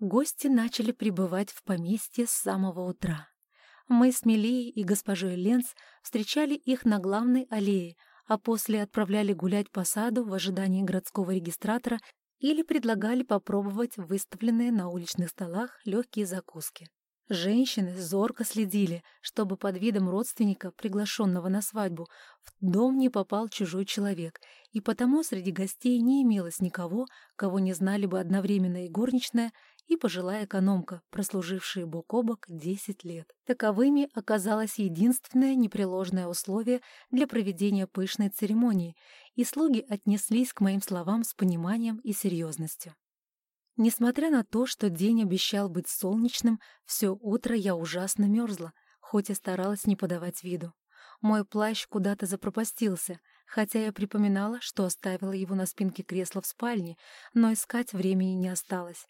Гости начали прибывать в поместье с самого утра. Мы с Мелией и госпожой Ленц встречали их на главной аллее, а после отправляли гулять по саду в ожидании городского регистратора или предлагали попробовать выставленные на уличных столах легкие закуски. Женщины зорко следили, чтобы под видом родственника, приглашенного на свадьбу, в дом не попал чужой человек, и потому среди гостей не имелось никого, кого не знали бы одновременно и горничная, и пожилая экономка, прослужившие бок о бок десять лет. Таковыми оказалось единственное непреложное условие для проведения пышной церемонии, и слуги отнеслись к моим словам с пониманием и серьезностью. Несмотря на то, что день обещал быть солнечным, все утро я ужасно мерзла, хоть и старалась не подавать виду. Мой плащ куда-то запропастился, хотя я припоминала, что оставила его на спинке кресла в спальне, но искать времени не осталось.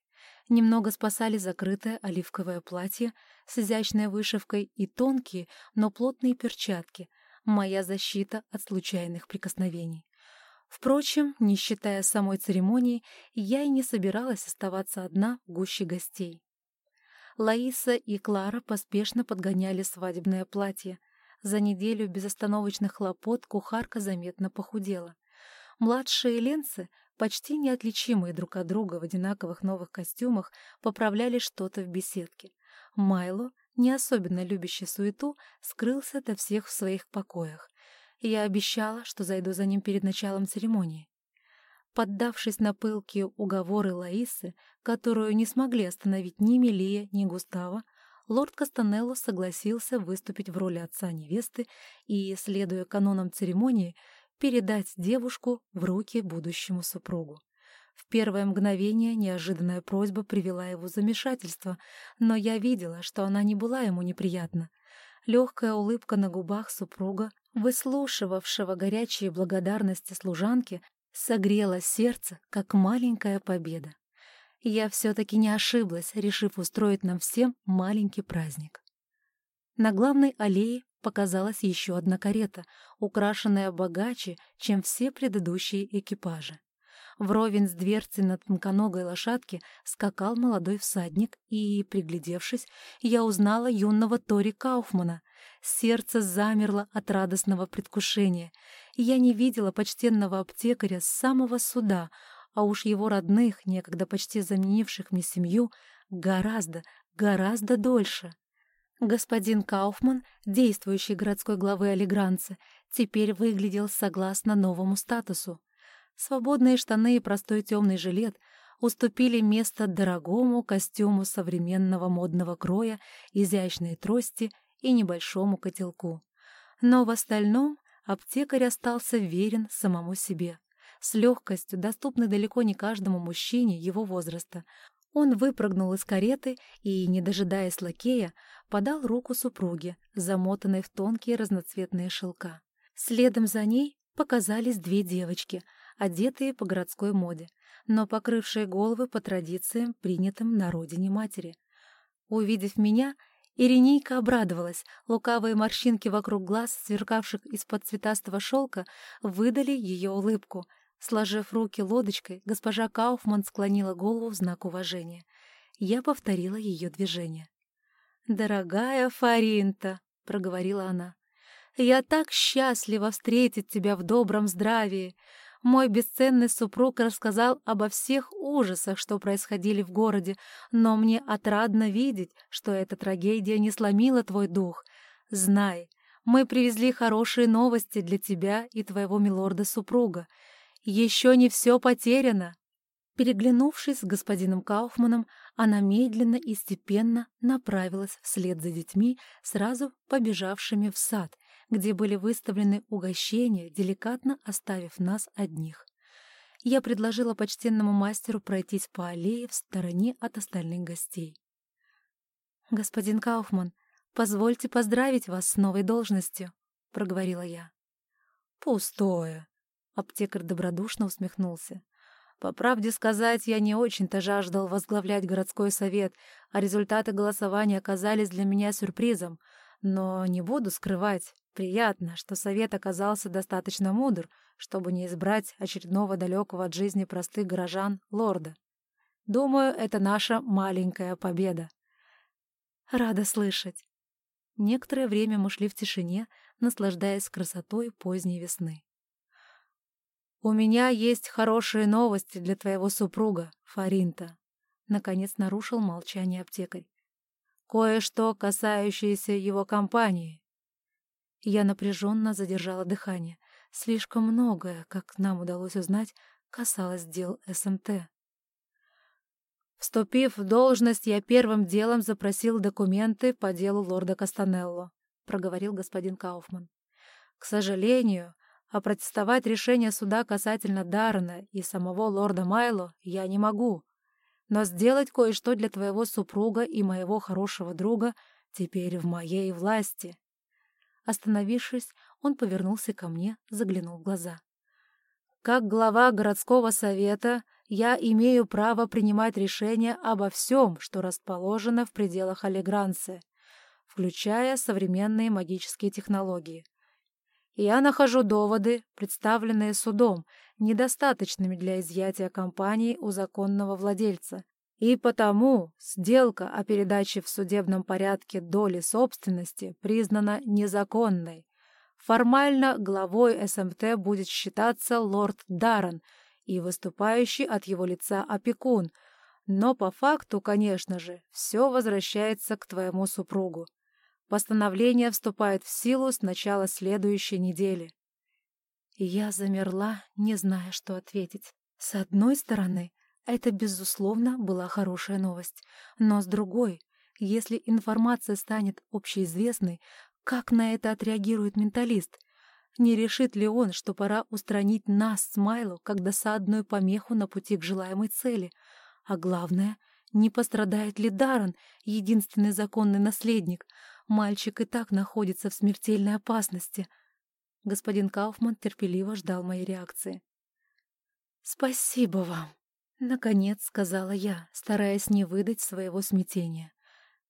Немного спасали закрытое оливковое платье с изящной вышивкой и тонкие, но плотные перчатки, моя защита от случайных прикосновений. Впрочем, не считая самой церемонии, я и не собиралась оставаться одна в гуще гостей. Лаиса и Клара поспешно подгоняли свадебное платье. За неделю безостановочных хлопот кухарка заметно похудела. Младшие ленцы, почти неотличимые друг от друга в одинаковых новых костюмах, поправляли что-то в беседке. Майло, не особенно любящий суету, скрылся до всех в своих покоях. Я обещала, что зайду за ним перед началом церемонии. Поддавшись на пылкие уговоры Лаисы, которую не смогли остановить ни Мелия, ни Густава, лорд Кастанелло согласился выступить в роли отца невесты и, следуя канонам церемонии, передать девушку в руки будущему супругу. В первое мгновение неожиданная просьба привела его в замешательство, но я видела, что она не была ему неприятна. Легкая улыбка на губах супруга выслушивавшего горячие благодарности служанки, согрело сердце, как маленькая победа. Я все-таки не ошиблась, решив устроить нам всем маленький праздник. На главной аллее показалась еще одна карета, украшенная богаче, чем все предыдущие экипажи. Вровень с дверцей на тонконогой лошадке скакал молодой всадник, и, приглядевшись, я узнала юного Тори Кауфмана. Сердце замерло от радостного предвкушения. Я не видела почтенного аптекаря с самого суда, а уж его родных, некогда почти заменивших мне семью, гораздо, гораздо дольше. Господин Кауфман, действующий городской главы Алигранца, теперь выглядел согласно новому статусу. Свободные штаны и простой темный жилет уступили место дорогому костюму современного модного кроя, изящной трости и небольшому котелку. Но в остальном аптекарь остался верен самому себе. С легкостью, доступной далеко не каждому мужчине его возраста, он выпрыгнул из кареты и, не дожидаясь лакея, подал руку супруге, замотанной в тонкие разноцветные шелка. Следом за ней показались две девочки — одетые по городской моде, но покрывшие головы по традициям, принятым на родине матери. Увидев меня, Иринейка обрадовалась, лукавые морщинки вокруг глаз, сверкавших из-под цветастого шелка, выдали ее улыбку. Сложив руки лодочкой, госпожа Кауфман склонила голову в знак уважения. Я повторила ее движение. «Дорогая Фаринта», — проговорила она, — «я так счастлива встретить тебя в добром здравии мой бесценный супруг рассказал обо всех ужасах, что происходили в городе, но мне отрадно видеть, что эта трагедия не сломила твой дух. Знай, мы привезли хорошие новости для тебя и твоего милорда-супруга. Еще не все потеряно. Переглянувшись с господином Кауфманом, она медленно и степенно направилась вслед за детьми, сразу побежавшими в сад — где были выставлены угощения, деликатно оставив нас одних. Я предложила почтенному мастеру пройтись по аллее в стороне от остальных гостей. «Господин Кауфман, позвольте поздравить вас с новой должностью», — проговорила я. «Пустое», — аптекарь добродушно усмехнулся. По правде сказать, я не очень-то жаждал возглавлять городской совет, а результаты голосования оказались для меня сюрпризом. Но не буду скрывать, приятно, что совет оказался достаточно мудр, чтобы не избрать очередного далекого от жизни простых горожан лорда. Думаю, это наша маленькая победа. Рада слышать. Некоторое время мы шли в тишине, наслаждаясь красотой поздней весны. «У меня есть хорошие новости для твоего супруга, Фаринта», — наконец нарушил молчание аптекарь. «Кое-что, касающееся его компании». Я напряженно задержала дыхание. Слишком многое, как нам удалось узнать, касалось дел СМТ. Вступив в должность, я первым делом запросил документы по делу лорда Кастанелло, проговорил господин Кауфман. К сожалению, опротестовать решение суда касательно Даррена и самого лорда Майло я не могу. Но сделать кое-что для твоего супруга и моего хорошего друга теперь в моей власти. Остановившись, он повернулся ко мне, заглянул в глаза. Как глава городского совета я имею право принимать решения обо всем, что расположено в пределах Алигранцы, включая современные магические технологии. Я нахожу доводы, представленные судом, недостаточными для изъятия компании у законного владельца, и потому сделка о передаче в судебном порядке доли собственности признана незаконной. Формально главой СМТ будет считаться лорд Даррен и выступающий от его лица опекун, но по факту, конечно же, все возвращается к твоему супругу. Постановление вступает в силу с начала следующей недели. Я замерла, не зная, что ответить. С одной стороны, это, безусловно, была хорошая новость, но с другой, если информация станет общеизвестной, как на это отреагирует менталист? Не решит ли он, что пора устранить нас с Майло как досадную помеху на пути к желаемой цели? А главное, не пострадает ли Даррен, единственный законный наследник? Мальчик и так находится в смертельной опасности. Господин Кауфман терпеливо ждал моей реакции. «Спасибо вам», — наконец сказала я, стараясь не выдать своего смятения.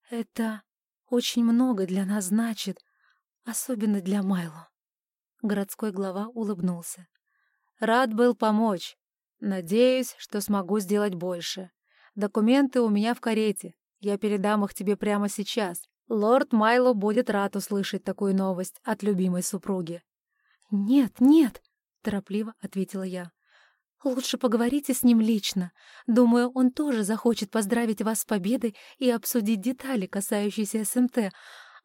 «Это очень много для нас значит, Особенно для Майло. Городской глава улыбнулся. Рад был помочь. Надеюсь, что смогу сделать больше. Документы у меня в карете. Я передам их тебе прямо сейчас. Лорд Майло будет рад услышать такую новость от любимой супруги. «Нет, нет», — торопливо ответила я. «Лучше поговорите с ним лично. Думаю, он тоже захочет поздравить вас с победой и обсудить детали, касающиеся СМТ,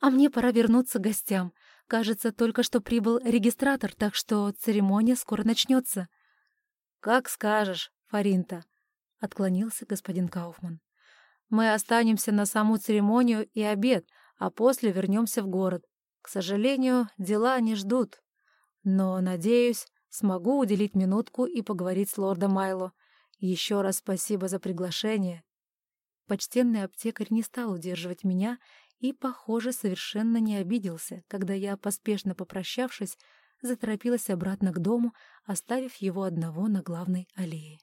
а мне пора вернуться к гостям. Кажется, только что прибыл регистратор, так что церемония скоро начнется. «Как скажешь, Фаринта», — отклонился господин Кауфман. «Мы останемся на саму церемонию и обед, а после вернемся в город. К сожалению, дела не ждут. Но, надеюсь, смогу уделить минутку и поговорить с лордом Майло. Еще раз спасибо за приглашение». Почтенный аптекарь не стал удерживать меня и, похоже, совершенно не обиделся, когда я, поспешно попрощавшись, заторопилась обратно к дому, оставив его одного на главной аллее.